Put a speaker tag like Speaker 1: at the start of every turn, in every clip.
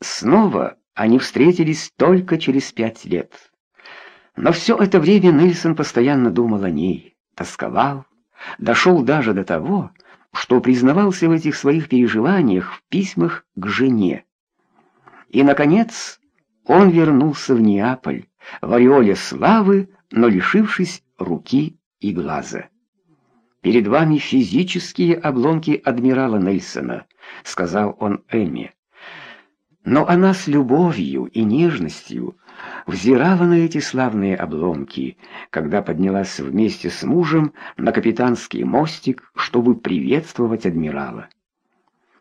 Speaker 1: Снова они встретились только через пять лет. Но все это время Нельсон постоянно думал о ней, тосковал, дошел даже до того, что признавался в этих своих переживаниях в письмах к жене. И, наконец, он вернулся в Неаполь, в ореоле славы, но лишившись руки и глаза. «Перед вами физические обломки адмирала Нельсона», — сказал он Эмме. Но она с любовью и нежностью взирала на эти славные обломки, когда поднялась вместе с мужем на капитанский мостик, чтобы приветствовать адмирала.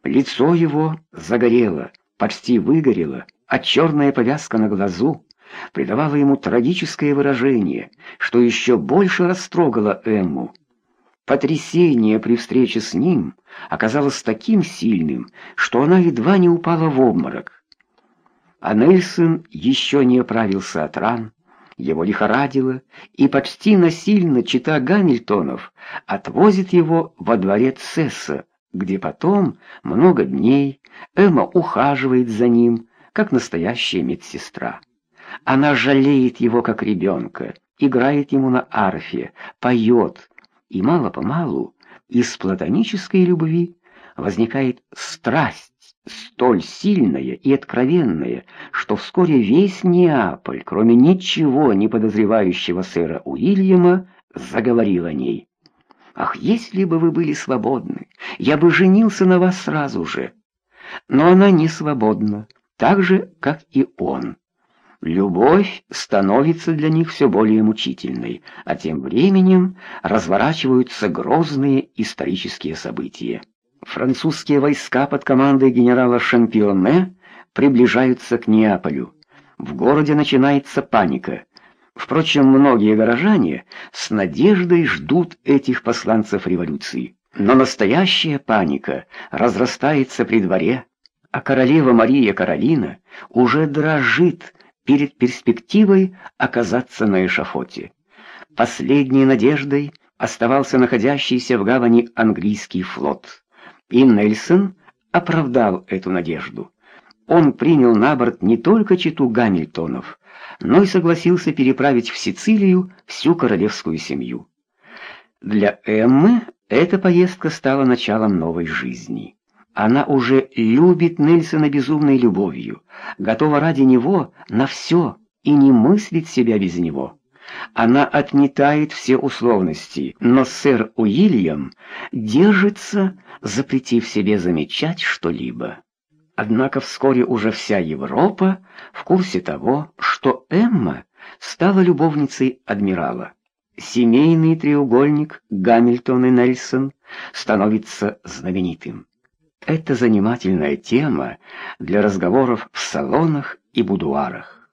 Speaker 1: Лицо его загорело, почти выгорело, а черная повязка на глазу придавала ему трагическое выражение, что еще больше растрогало Эмму. Потрясение при встрече с ним оказалось таким сильным, что она едва не упала в обморок. А Нельсон еще не оправился от ран, его лихорадило, и почти насильно чита Гамильтонов отвозит его во дворец Сесса, где потом много дней Эмма ухаживает за ним, как настоящая медсестра. Она жалеет его как ребенка, играет ему на арфе, поет, и мало-помалу из платонической любви возникает страсть, столь сильная и откровенная, что вскоре весь Неаполь, кроме ничего не подозревающего сэра Уильяма, заговорил о ней. «Ах, если бы вы были свободны, я бы женился на вас сразу же!» Но она не свободна, так же, как и он. Любовь становится для них все более мучительной, а тем временем разворачиваются грозные исторические события. Французские войска под командой генерала Шампионе приближаются к Неаполю. В городе начинается паника. Впрочем, многие горожане с надеждой ждут этих посланцев революции. Но настоящая паника разрастается при дворе, а королева Мария Каролина уже дрожит перед перспективой оказаться на эшафоте. Последней надеждой оставался находящийся в гавани английский флот. И Нельсон оправдал эту надежду. Он принял на борт не только читу Гамильтонов, но и согласился переправить в Сицилию всю королевскую семью. Для Эммы эта поездка стала началом новой жизни. Она уже любит Нельсона безумной любовью, готова ради него на все и не мыслит себя без него. Она отметает все условности, но сэр Уильям держится, запретив себе замечать что-либо. Однако вскоре уже вся Европа в курсе того, что Эмма стала любовницей адмирала. Семейный треугольник Гамильтон и Нельсон становится знаменитым. Это занимательная тема для разговоров в салонах и будуарах.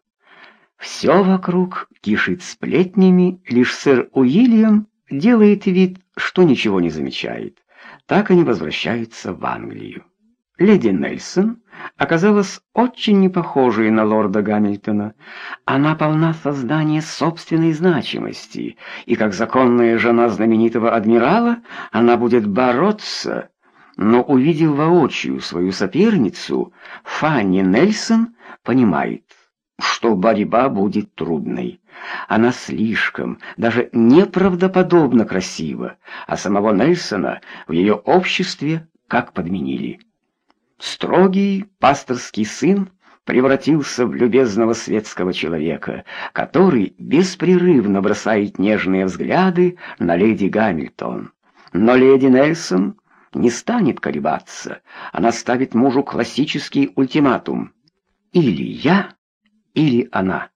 Speaker 1: Все вокруг кишит сплетнями, лишь сэр Уильям делает вид, что ничего не замечает. Так они возвращаются в Англию. Леди Нельсон оказалась очень не похожей на лорда Гамильтона. Она полна создания собственной значимости, и как законная жена знаменитого адмирала, она будет бороться но увидев воочию свою соперницу, Фанни Нельсон понимает, что борьба будет трудной. Она слишком, даже неправдоподобно красива, а самого Нельсона в ее обществе как подменили. Строгий пасторский сын превратился в любезного светского человека, который беспрерывно бросает нежные взгляды на леди Гамильтон. Но леди Нельсон не станет колебаться. Она ставит мужу классический ультиматум. Или я, или она.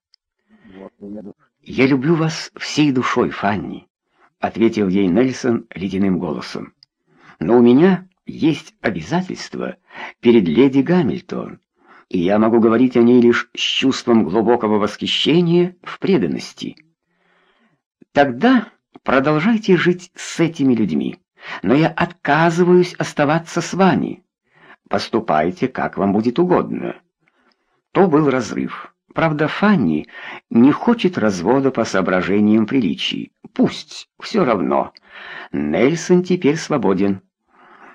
Speaker 1: «Я люблю вас всей душой, Фанни», — ответил ей Нельсон ледяным голосом. «Но у меня есть обязательства перед леди Гамильтон, и я могу говорить о ней лишь с чувством глубокого восхищения в преданности. Тогда продолжайте жить с этими людьми но я отказываюсь оставаться с вами. Поступайте, как вам будет угодно». То был разрыв. Правда, Фанни не хочет развода по соображениям приличий. Пусть, все равно. Нельсон теперь свободен.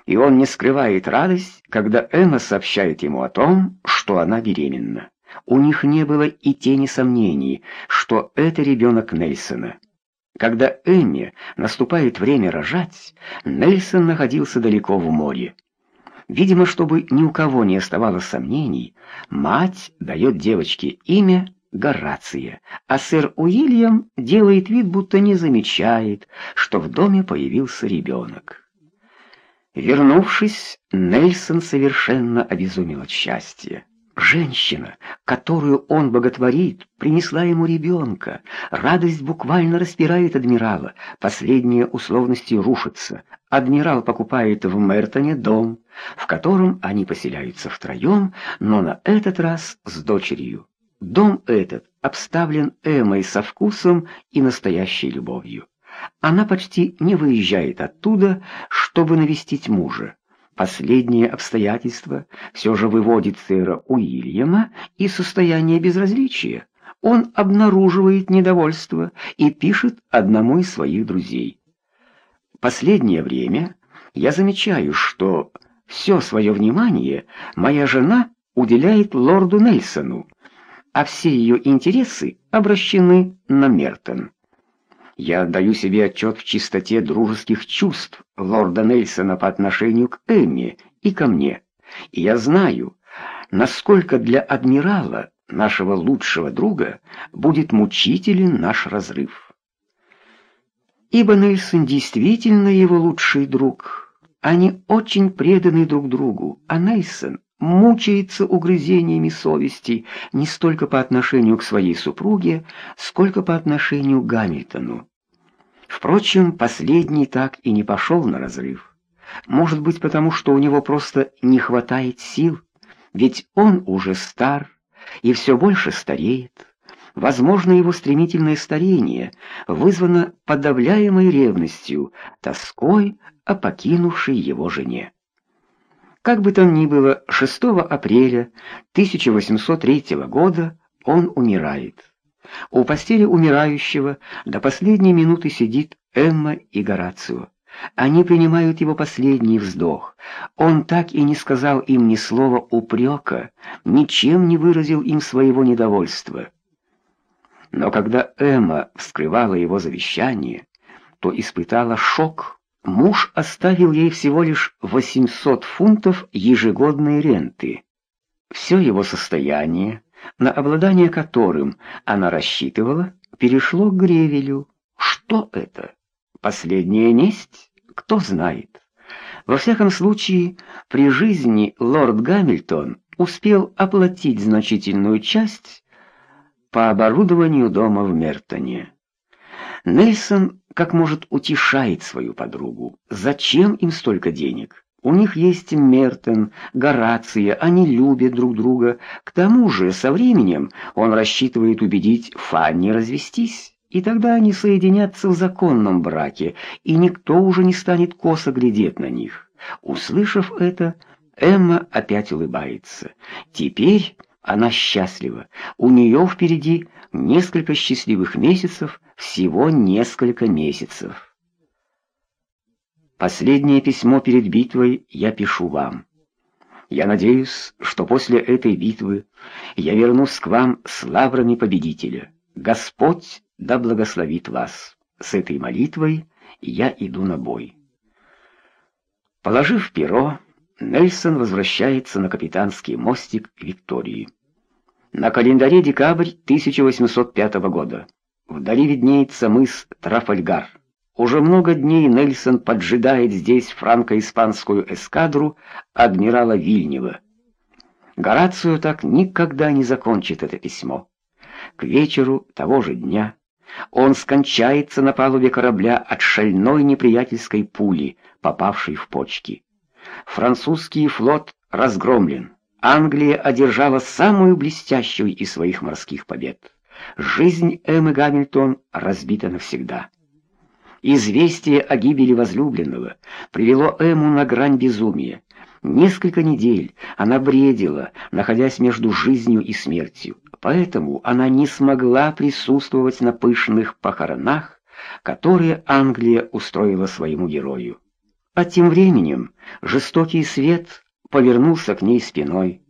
Speaker 1: и он не скрывает радость, когда Эмма сообщает ему о том, что она беременна. У них не было и тени сомнений, что это ребенок Нельсона. Когда Эмме наступает время рожать, Нельсон находился далеко в море. Видимо, чтобы ни у кого не оставалось сомнений, мать дает девочке имя Горация, а сэр Уильям делает вид, будто не замечает, что в доме появился ребенок. Вернувшись, Нельсон совершенно обезумел от счастья. Женщина, которую он боготворит, принесла ему ребенка. Радость буквально распирает адмирала. Последние условности рушатся. Адмирал покупает в Мертоне дом, в котором они поселяются втроем, но на этот раз с дочерью. Дом этот обставлен Эмой со вкусом и настоящей любовью. Она почти не выезжает оттуда, чтобы навестить мужа. Последнее обстоятельство все же выводит сэра Уильяма из состояния безразличия. Он обнаруживает недовольство и пишет одному из своих друзей. Последнее время я замечаю, что все свое внимание моя жена уделяет лорду Нельсону, а все ее интересы обращены на Мертон. Я отдаю себе отчет в чистоте дружеских чувств лорда Нельсона по отношению к Эмме и ко мне. И я знаю, насколько для адмирала, нашего лучшего друга, будет мучителен наш разрыв. Ибо Нельсон действительно его лучший друг. Они очень преданы друг другу, а Нельсон мучается угрызениями совести не столько по отношению к своей супруге, сколько по отношению к Гамильтону. Впрочем, последний так и не пошел на разрыв. Может быть, потому что у него просто не хватает сил, ведь он уже стар и все больше стареет. Возможно, его стремительное старение вызвано подавляемой ревностью, тоской о покинувшей его жене. Как бы там ни было, 6 апреля 1803 года он умирает. У постели умирающего до последней минуты сидит Эмма и Горацио. Они принимают его последний вздох. Он так и не сказал им ни слова упрека, ничем не выразил им своего недовольства. Но когда Эмма вскрывала его завещание, то испытала шок Муж оставил ей всего лишь 800 фунтов ежегодной ренты. Все его состояние, на обладание которым она рассчитывала, перешло к Гревелю. Что это? Последняя несть? Кто знает. Во всяком случае, при жизни лорд Гамильтон успел оплатить значительную часть по оборудованию дома в Мертоне. Нельсон как может утешает свою подругу. Зачем им столько денег? У них есть Мертен, Горация, они любят друг друга. К тому же, со временем он рассчитывает убедить Фанни развестись. И тогда они соединятся в законном браке, и никто уже не станет косо глядеть на них. Услышав это, Эмма опять улыбается. Теперь она счастлива. У нее впереди несколько счастливых месяцев, всего несколько месяцев. Последнее письмо перед битвой я пишу вам. Я надеюсь, что после этой битвы я вернусь к вам с лаврами победителя. Господь да благословит вас. С этой молитвой я иду на бой. Положив перо, Нельсон возвращается на капитанский мостик Виктории. На календаре декабрь 1805 года. Вдали виднеется мыс Трафальгар. Уже много дней Нельсон поджидает здесь франко-испанскую эскадру адмирала Вильнева. Горацио так никогда не закончит это письмо. К вечеру того же дня он скончается на палубе корабля от шальной неприятельской пули, попавшей в почки. Французский флот разгромлен. Англия одержала самую блестящую из своих морских побед. Жизнь Эммы Гамильтон разбита навсегда. Известие о гибели возлюбленного привело Эмму на грань безумия. Несколько недель она бредила, находясь между жизнью и смертью. Поэтому она не смогла присутствовать на пышных похоронах, которые Англия устроила своему герою. А тем временем жестокий свет повернулся к ней спиной.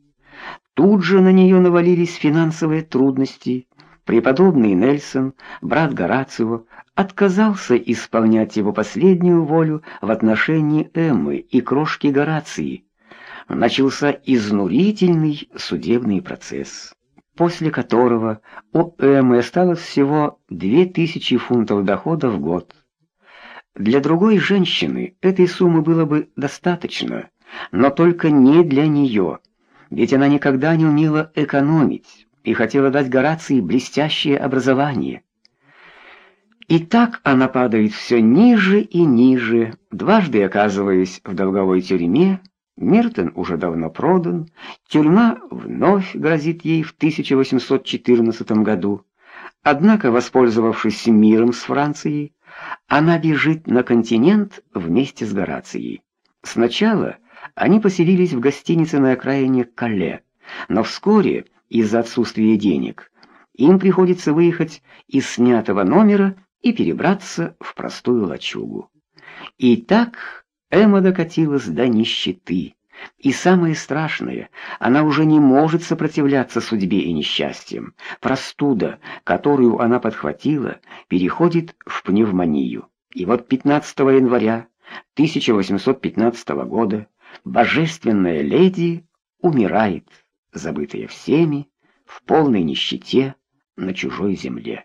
Speaker 1: Тут же на нее навалились финансовые трудности. Преподобный Нельсон, брат Горацио, отказался исполнять его последнюю волю в отношении Эммы и крошки Горации. Начался изнурительный судебный процесс, после которого у Эммы осталось всего 2000 фунтов дохода в год. Для другой женщины этой суммы было бы достаточно, но только не для нее, ведь она никогда не умела экономить и хотела дать Горации блестящее образование. И так она падает все ниже и ниже, дважды оказываясь в долговой тюрьме. Миртон уже давно продан, тюрьма вновь грозит ей в 1814 году. Однако, воспользовавшись миром с Францией, она бежит на континент вместе с Горацией. Сначала они поселились в гостинице на окраине Кале, но вскоре, из-за отсутствия денег, им приходится выехать из снятого номера и перебраться в простую лачугу. И так Эмма докатилась до нищеты. И самое страшное, она уже не может сопротивляться судьбе и несчастьям. Простуда, которую она подхватила, переходит в пневмонию. И вот 15 января 1815 года божественная леди умирает, забытая всеми, в полной нищете на чужой земле.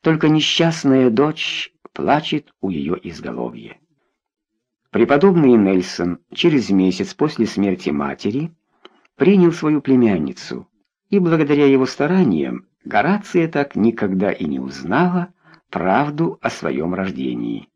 Speaker 1: Только несчастная дочь плачет у ее изголовья. Преподобный Нельсон через месяц после смерти матери принял свою племянницу, и благодаря его стараниям Горация так никогда и не узнала правду о своем рождении.